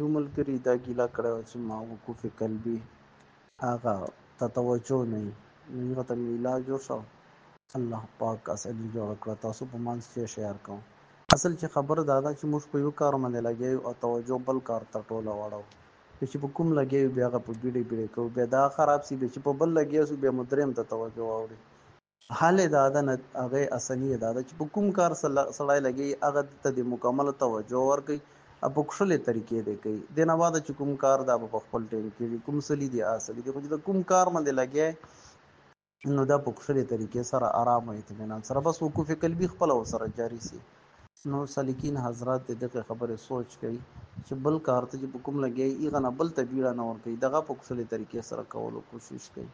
You ملګری دا ګیله کړې وه چې ما وقوف قلبي هغه ته توجه نه وي نو هغه ته مې علاج وشو الله پاک اساني جوړه کړه تاسو په منځ کې شیار کوم اصل چې خبره دا ده چې موږ په یو کار باندې لګیو او توجه بل کار ته ټوله واړو چې په کوم لګیو بیا هغه په بیړې بیړې کوو بیا دا خراب سي چې په بل لګیو سو بیا مدریم ته توجه واوړي حال دا ده نه هغه اساني دا ده چې په کوم کار سړی لګي هغه ته د مکمل توجه ورکړي په خپل طریقې دی کوي د نه واده چې کوم کار دا په خپل ټیم کې کوم سلی دی اصلي دی۔ خو چې کوم کار باندې لګي نو دا په خپل طریقې سره آرام او اطمینان سره بس وقوف قلبي خپل او سره جاری سي نو سلیکین حضرات دغه خبره سوچ کوي چې بل کار ته چې جی کوم لګي ایغه نه بل ته بیړه نه ور کوي دغه په خپل طریقې سره کولو کوشش کوي